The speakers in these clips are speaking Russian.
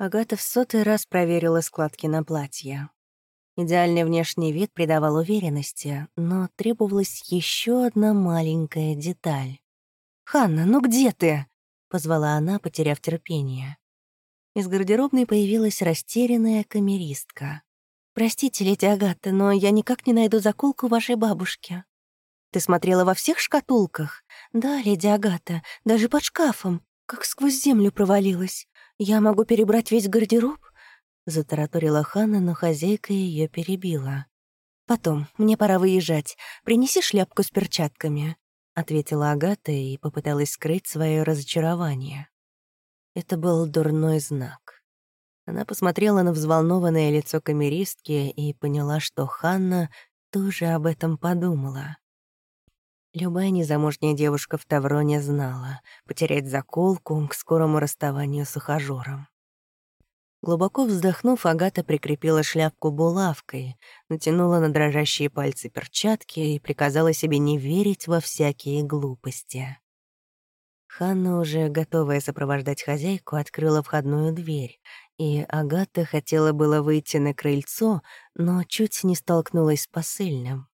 Агата в сотый раз проверила складки на платье. Идеальный внешний вид придавал уверенности, но требовалась еще одна маленькая деталь. «Ханна, ну где ты?» — позвала она, потеряв терпение. Из гардеробной появилась растерянная камеристка. «Простите, леди Агата, но я никак не найду заколку вашей бабушки». «Ты смотрела во всех шкатулках?» «Да, леди Агата, даже под шкафом, как сквозь землю провалилась. Я могу перебрать весь гардероб?» Затараторила Ханна, но хозяйка ее перебила. «Потом, мне пора выезжать. Принеси шляпку с перчатками», — ответила Агата и попыталась скрыть свое разочарование. Это был дурной знак. Она посмотрела на взволнованное лицо камеристки и поняла, что Ханна тоже об этом подумала. Любая незамужняя девушка в Тавроне знала потерять заколку к скорому расставанию с ухажёром. Глубоко вздохнув, Агата прикрепила шляпку булавкой, натянула на дрожащие пальцы перчатки и приказала себе не верить во всякие глупости. Ханна, уже готовая сопровождать хозяйку, открыла входную дверь, и Агата хотела было выйти на крыльцо, но чуть не столкнулась с посыльным.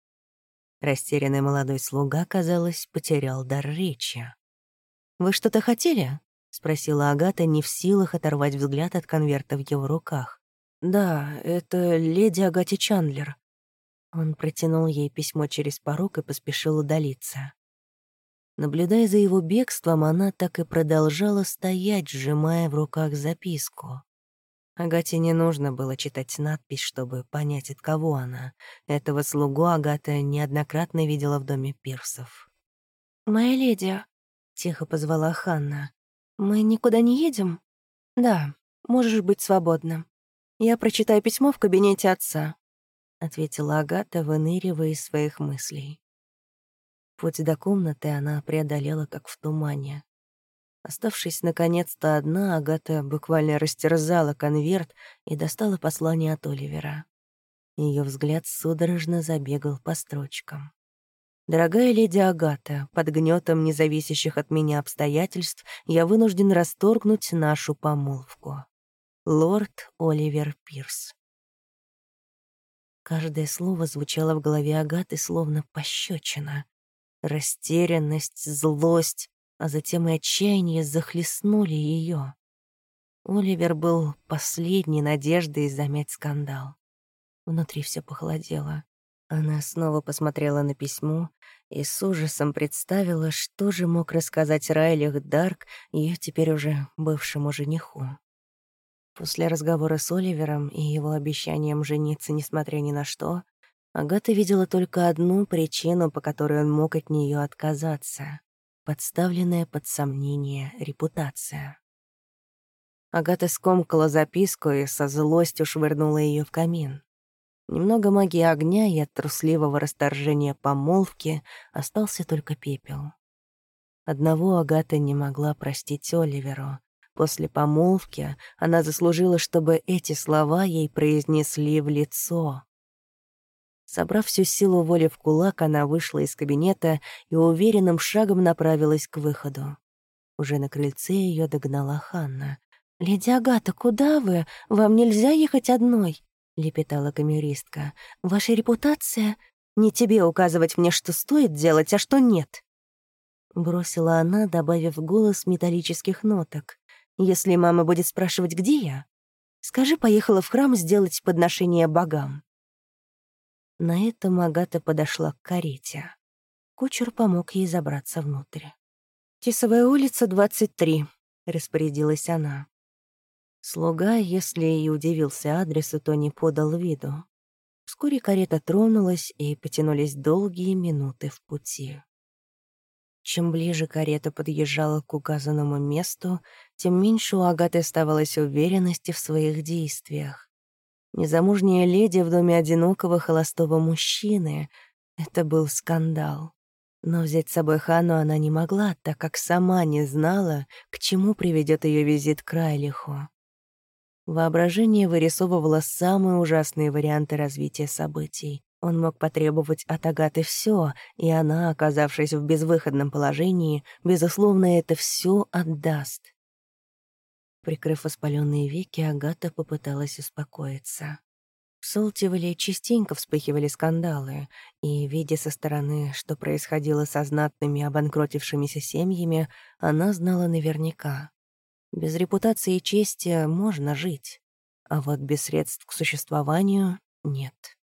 Растерянный молодой слуга, казалось, потерял дар речи. «Вы что-то хотели?» — спросила Агата, не в силах оторвать взгляд от конверта в его руках. «Да, это леди Агати Чандлер». Он протянул ей письмо через порог и поспешил удалиться. Наблюдая за его бегством, она так и продолжала стоять, сжимая в руках записку. Агате не нужно было читать надпись, чтобы понять, от кого она. Этого слугу Агата неоднократно видела в доме пирсов. «Моя леди», — тихо позвала Ханна, — «мы никуда не едем?» «Да, можешь быть свободна. Я прочитаю письмо в кабинете отца», — ответила Агата, выныривая из своих мыслей. Путь до комнаты она преодолела как в тумане. Оставшись наконец-то одна, Агата буквально растерзала конверт и достала послание от Оливера. Ее взгляд судорожно забегал по строчкам. «Дорогая леди Агата, под гнетом независящих от меня обстоятельств я вынужден расторгнуть нашу помолвку. Лорд Оливер Пирс». Каждое слово звучало в голове Агаты словно пощечина. Растерянность, злость, а затем и отчаяние захлестнули ее. Оливер был последней надеждой замять скандал. Внутри все похолодело. Она снова посмотрела на письмо и с ужасом представила, что же мог рассказать Райлих Дарк ее теперь уже бывшему жениху. После разговора с Оливером и его обещанием жениться, несмотря ни на что, Агата видела только одну причину, по которой он мог от нее отказаться подставленная под сомнение репутация. Агата скомкала записку и со злостью швырнула ее в камин. Немного магии огня и от трусливого расторжения помолвки остался только пепел. Одного Агата не могла простить Оливеру. После помолвки она заслужила, чтобы эти слова ей произнесли в лицо. Собрав всю силу воли в кулак, она вышла из кабинета и уверенным шагом направилась к выходу. Уже на крыльце ее догнала Ханна. «Леди Агата, куда вы? Вам нельзя ехать одной», — лепетала камеристка. «Ваша репутация? Не тебе указывать мне, что стоит делать, а что нет». Бросила она, добавив голос металлических ноток. «Если мама будет спрашивать, где я, скажи, поехала в храм сделать подношение богам». На этом Агата подошла к карете. Кучер помог ей забраться внутрь. «Тисовая улица, 23», — распорядилась она. Слуга, если и удивился адресу, то не подал виду. Вскоре карета тронулась, и потянулись долгие минуты в пути. Чем ближе карета подъезжала к указанному месту, тем меньше у Агаты оставалось уверенности в своих действиях. Незамужняя леди в доме одинокого холостого мужчины. Это был скандал. Но взять с собой Хану она не могла, так как сама не знала, к чему приведет ее визит к Райлиху. Воображение вырисовывало самые ужасные варианты развития событий. Он мог потребовать от Агаты все, и она, оказавшись в безвыходном положении, безусловно, это все отдаст. Прикрыв воспаленные веки, Агата попыталась успокоиться. В Солтивале частенько вспыхивали скандалы, и, видя со стороны, что происходило со знатными обанкротившимися семьями, она знала наверняка. Без репутации и чести можно жить, а вот без средств к существованию — нет.